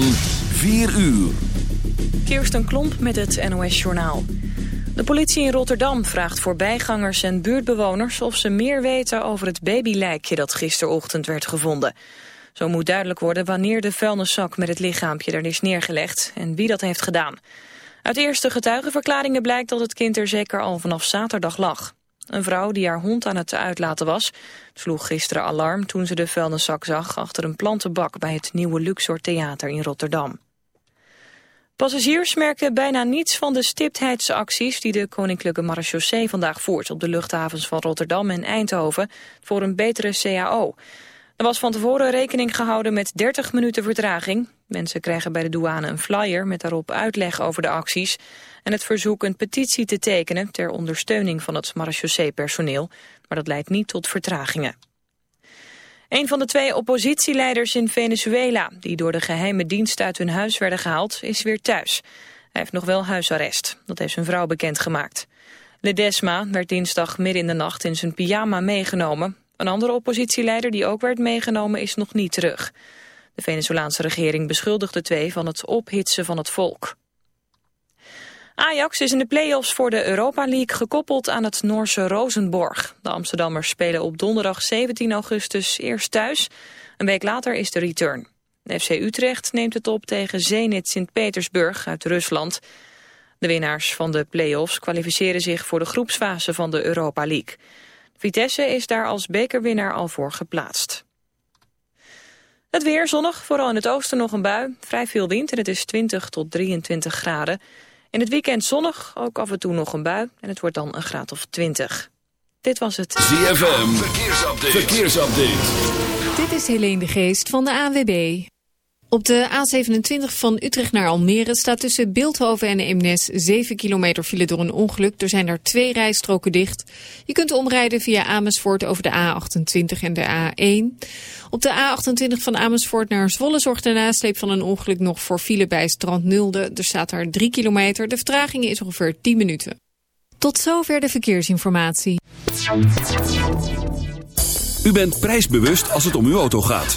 van 4 uur. Kirsten Klomp met het NOS-journaal. De politie in Rotterdam vraagt voorbijgangers en buurtbewoners... of ze meer weten over het babylijkje dat gisterochtend werd gevonden. Zo moet duidelijk worden wanneer de vuilniszak met het lichaampje er is neergelegd... en wie dat heeft gedaan. Uit eerste getuigenverklaringen blijkt dat het kind er zeker al vanaf zaterdag lag. Een vrouw die haar hond aan het uitlaten was... sloeg gisteren alarm toen ze de vuilniszak zag... achter een plantenbak bij het nieuwe Luxor Theater in Rotterdam. Passagiers merken bijna niets van de stiptheidsacties... die de Koninklijke Marechaussee vandaag voert... op de luchthavens van Rotterdam en Eindhoven... voor een betere CAO. Er was van tevoren rekening gehouden met 30 minuten vertraging. Mensen krijgen bij de douane een flyer met daarop uitleg over de acties... en het verzoek een petitie te tekenen ter ondersteuning van het marechaussee-personeel. Maar dat leidt niet tot vertragingen. Een van de twee oppositieleiders in Venezuela... die door de geheime dienst uit hun huis werden gehaald, is weer thuis. Hij heeft nog wel huisarrest. Dat heeft zijn vrouw bekendgemaakt. Ledesma werd dinsdag midden in de nacht in zijn pyjama meegenomen. Een andere oppositieleider die ook werd meegenomen is nog niet terug. De Venezolaanse regering beschuldigt de twee van het ophitsen van het volk. Ajax is in de play-offs voor de Europa League gekoppeld aan het Noorse Rosenborg. De Amsterdammers spelen op donderdag 17 augustus eerst thuis. Een week later is de return. FC Utrecht neemt het op tegen Zenit Sint-Petersburg uit Rusland. De winnaars van de play-offs kwalificeren zich voor de groepsfase van de Europa League. Vitesse is daar als bekerwinnaar al voor geplaatst. Het weer zonnig, vooral in het oosten nog een bui. Vrij veel wind en het is 20 tot 23 graden. In het weekend zonnig, ook af en toe nog een bui. En het wordt dan een graad of 20. Dit was het ZFM, verkeersupdate. verkeersupdate. Dit is Helene de Geest van de ANWB. Op de A27 van Utrecht naar Almere staat tussen Beeldhoven en Eemnes 7 kilometer file door een ongeluk. Er zijn er twee rijstroken dicht. Je kunt omrijden via Amersfoort over de A28 en de A1. Op de A28 van Amersfoort naar Zwolle zorgt de nasleep van een ongeluk nog voor file bij Strand Nulde. Er staat daar 3 kilometer. De vertraging is ongeveer 10 minuten. Tot zover de verkeersinformatie. U bent prijsbewust als het om uw auto gaat.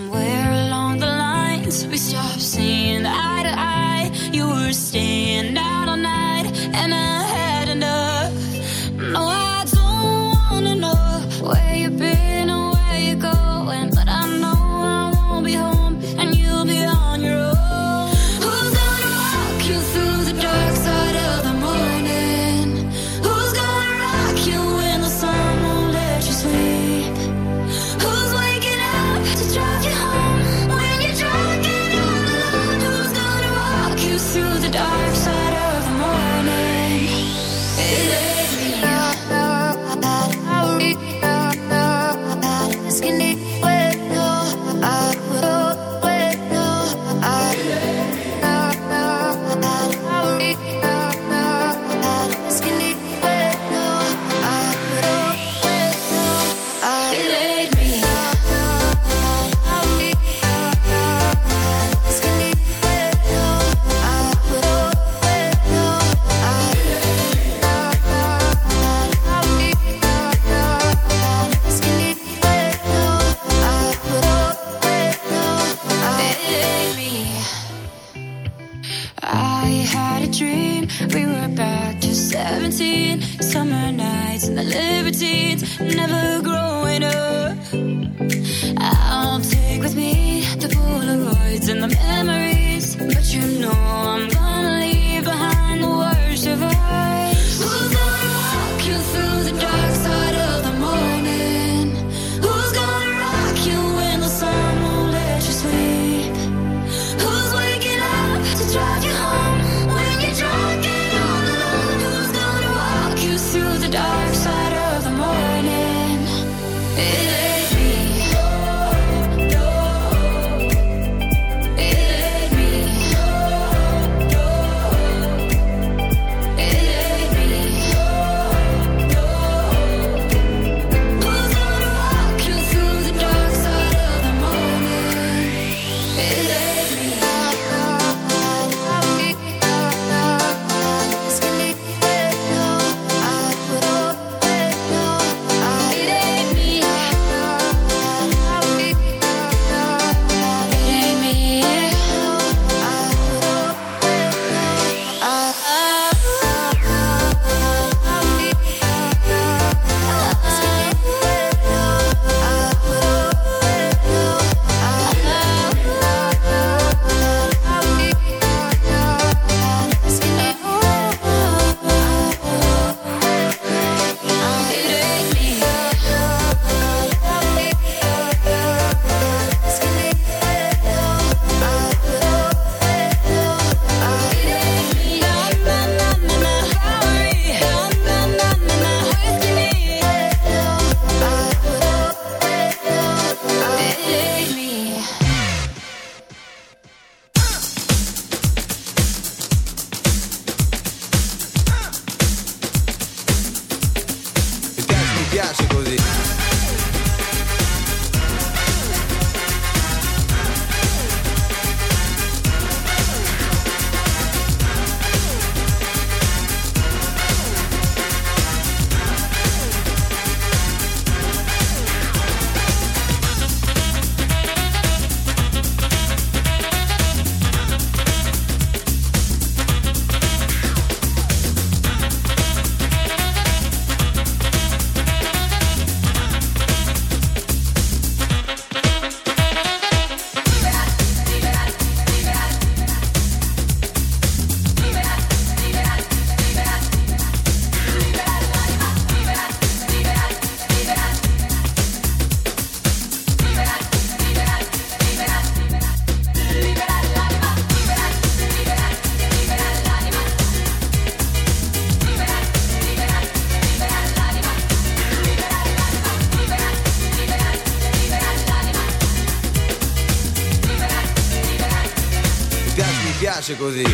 piace, mi piace così.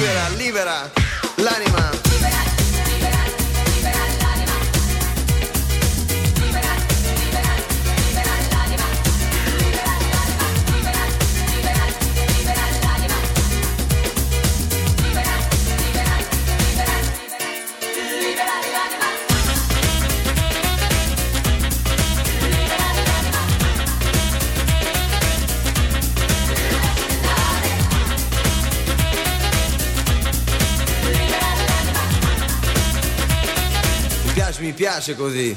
Libera, libera l'anima. Piace,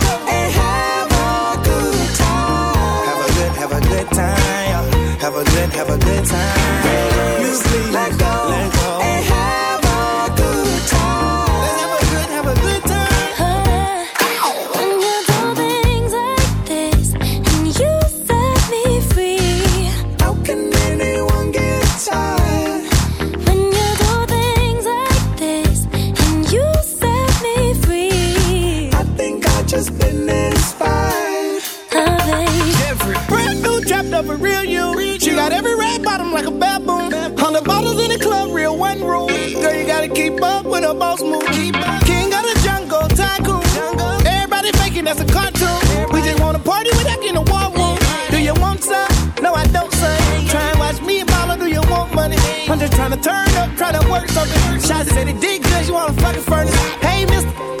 time. Have a good, have a good time. King of the jungle, tycoon. Everybody faking that's a cartoon. We just wanna party without that a the war room. Do you want some? No, I don't, son. Try and watch me and mama, do you want money? I'm just trying to turn up, try to work something. Shots said it did good, you wanna fucking furnace. Hey, miss.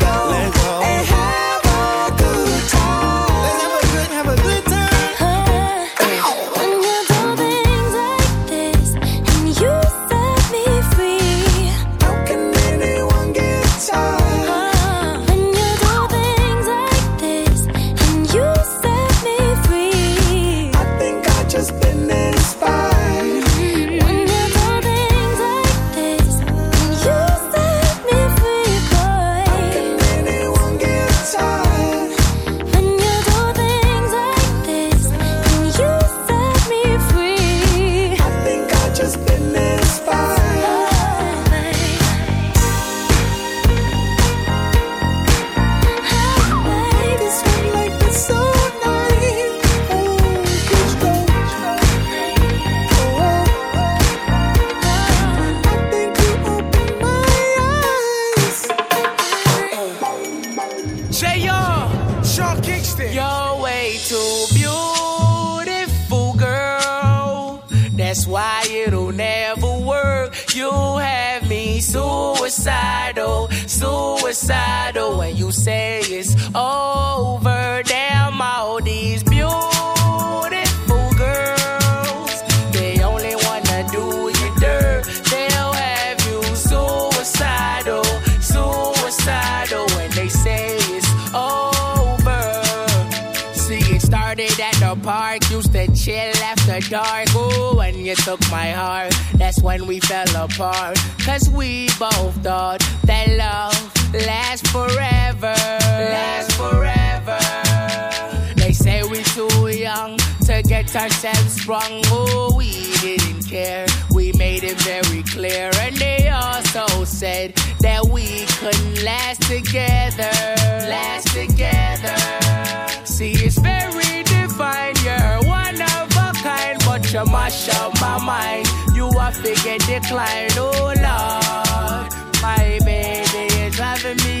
my mind. You are figure decline, oh Lord. My baby is driving me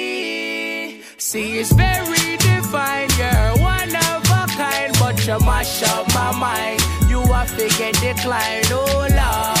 see is very divine. You're one of a kind, but you mash up my mind. You are fake and decline, oh Lord.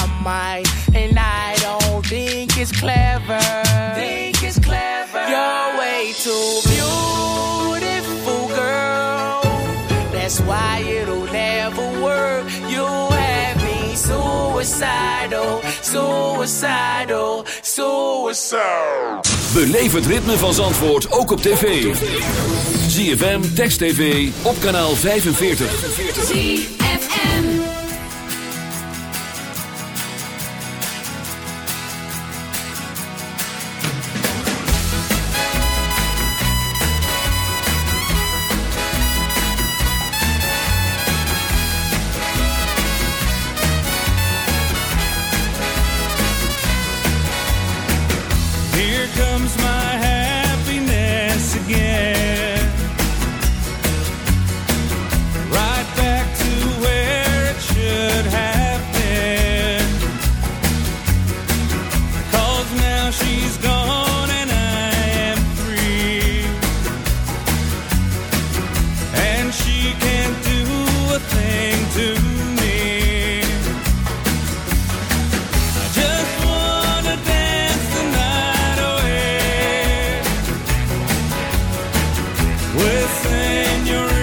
En And I don't think it's clever. Think it's clever. You're way too beautiful, girl. That's why it'll never work. You have me suicidal, suicidal, suicidal. Beleef het ritme van Zandvoort ook op tv. ZFM, Text TV, op kanaal 45. 45. within your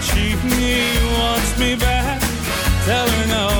that she wants me back. Tell her no.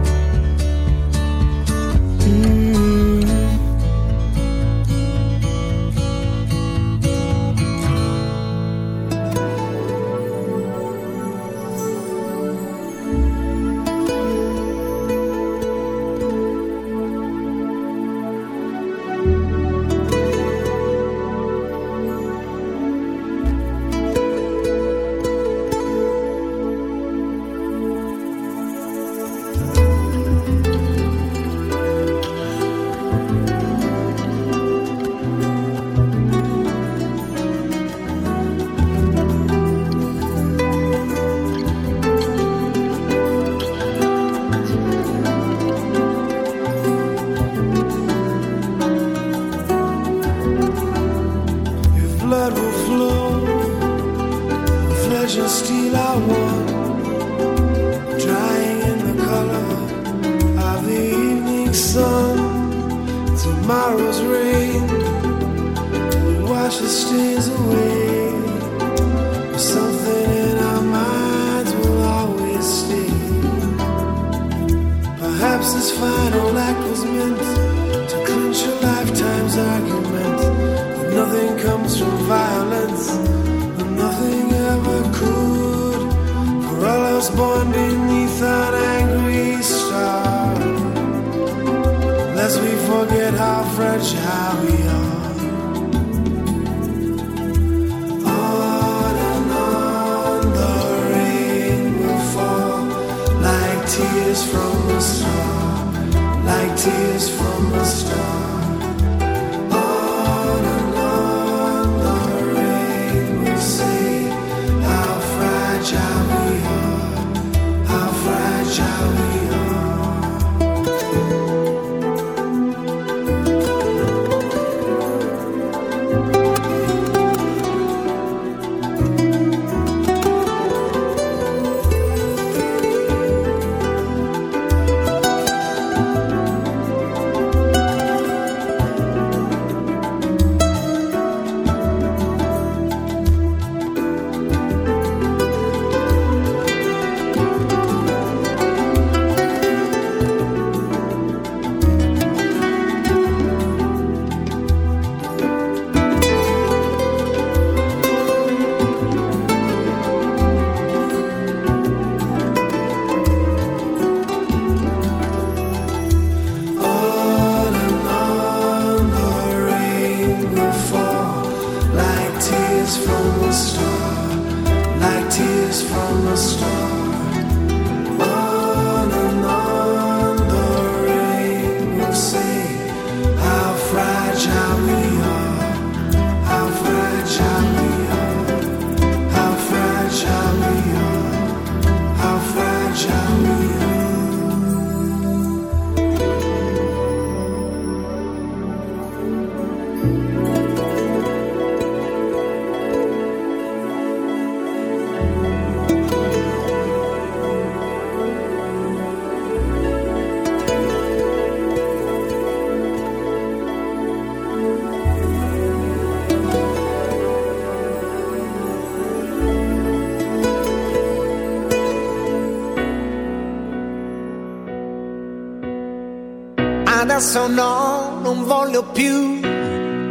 senso no, non voglio più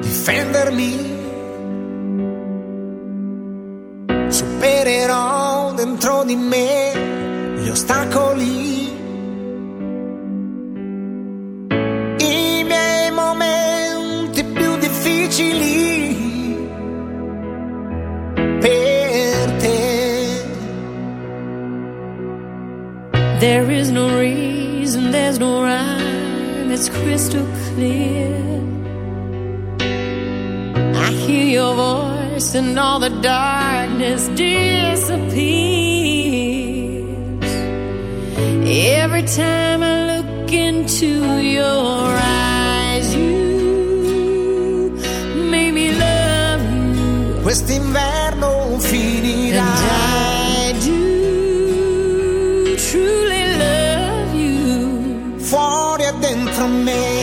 difendermi. Supererò dentro di me gli ostacoli. I miei momenti più difficili. There is no reason, there's no right. it's crystal clear. I hear your voice, and all the darkness disappears. Every time I look into your eyes, you make me love you. Quest'inverno finirà. And I do truly. from me.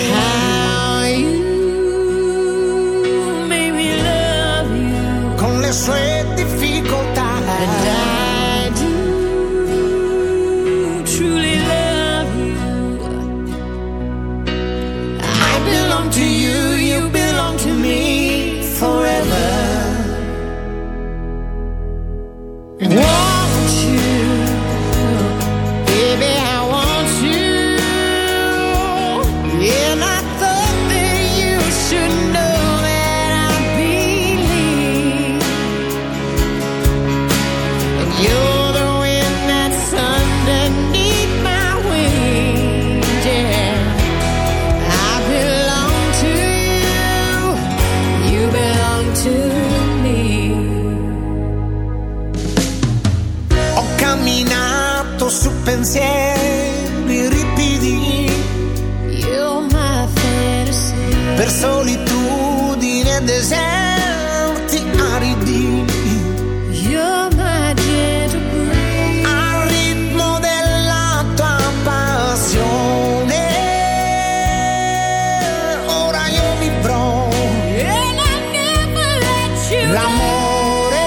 l'amore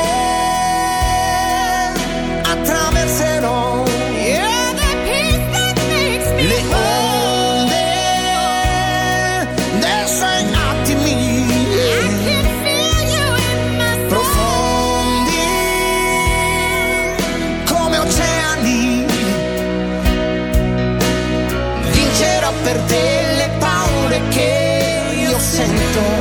attraverserò. Le onde dei suoi attimi. Profondi come oceani. Vincerò per te le paure che io sento.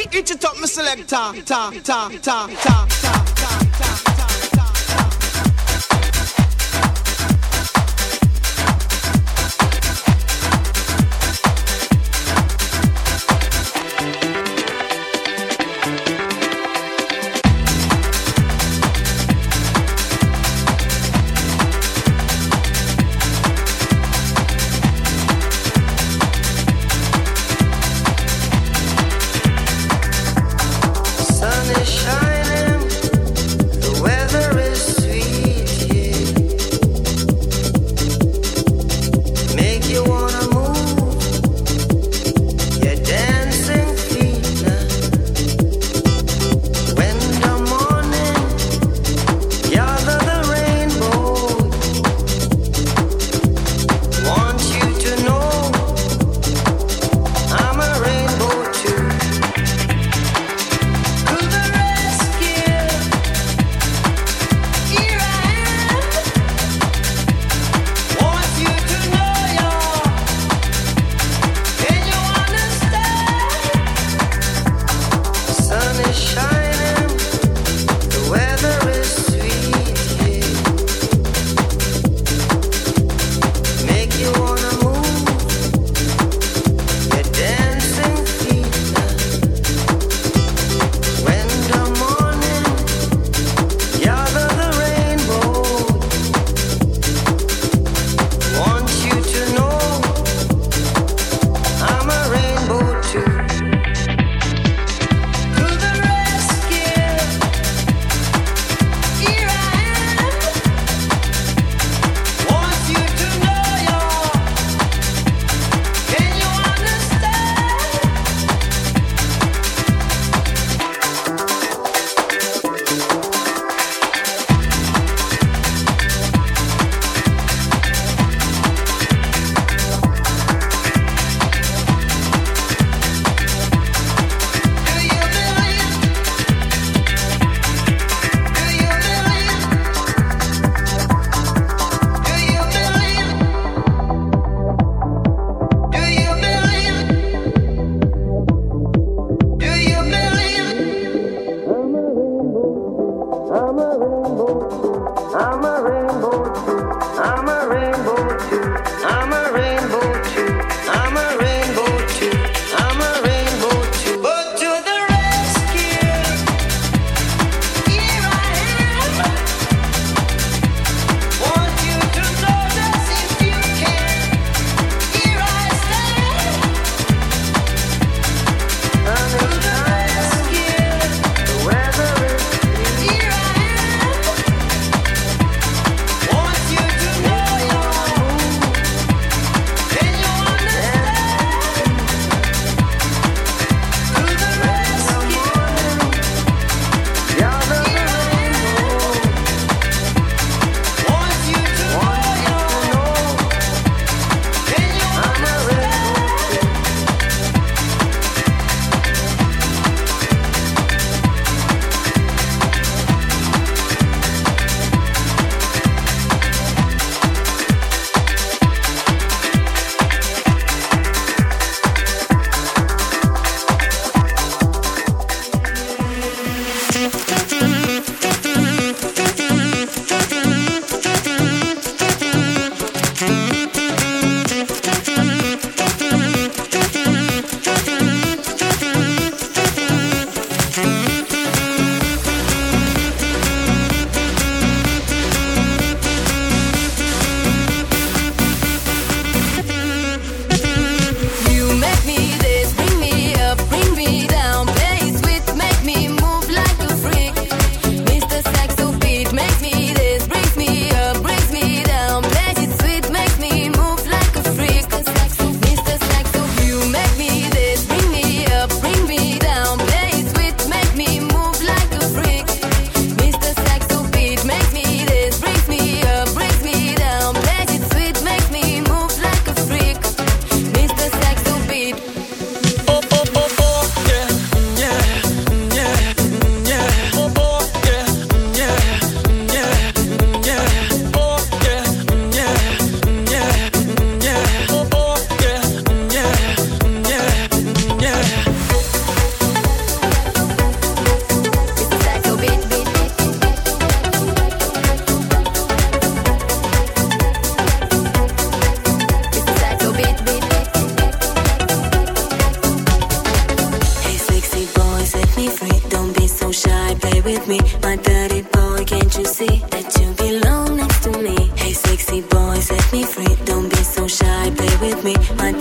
Each eat top up, me selector. Ta, ta, ta, ta, ta, ta.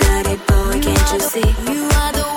naughty boy, can't you see? You are the one.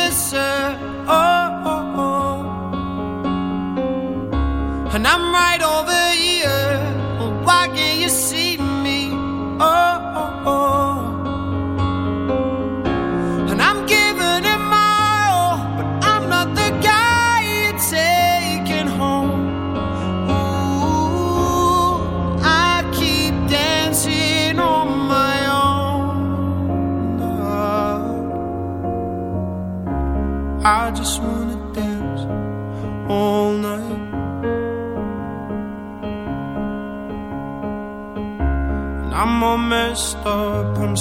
Sir.